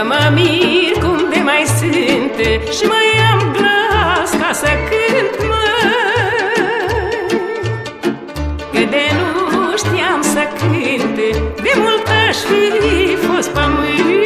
Că mă mir cum de mai sunt Și mai am glas ca să cânt, mă. Că de nu știam să cânt De mult aș fi fost pământ,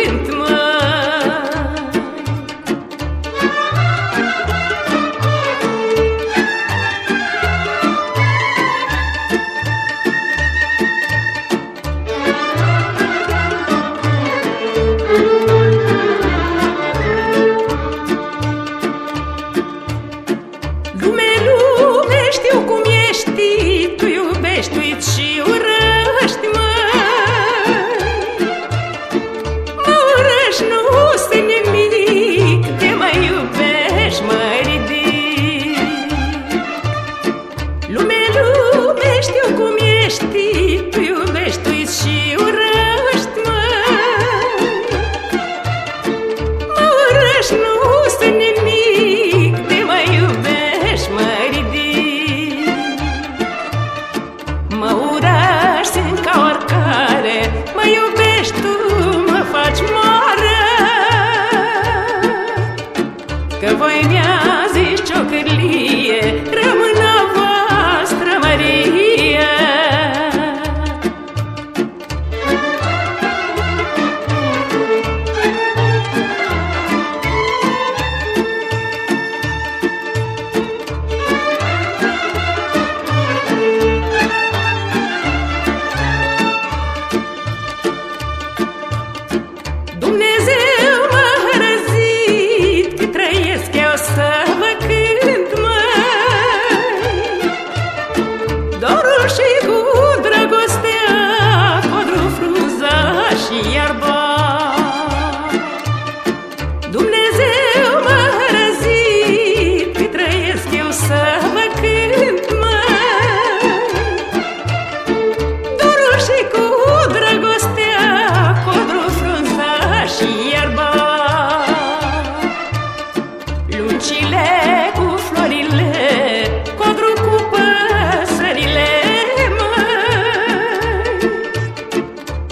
iubești tu, mă faci moară. Că voi mi-a zis ciocârlie Rămân a voastră mărie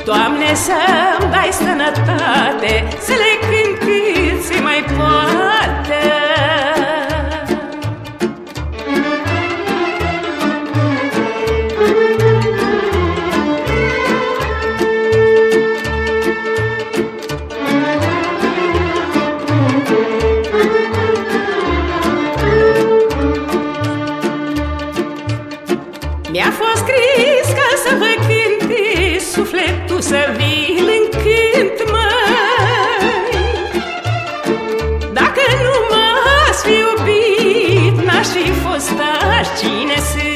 Doamne să-mi dai sănătate Să le cânt cât se mai poate să vi-l încânt, măi. Dacă nu m-ați fi iubit N-aș fi fost aș cine sunt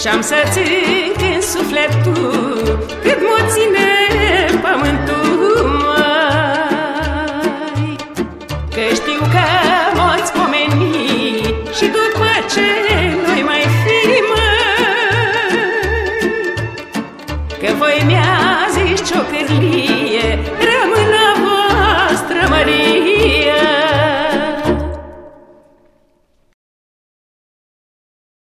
Și-am să-ți încânt sufletul Cât mă ține pământul, măi Că știu că m-ați pomeni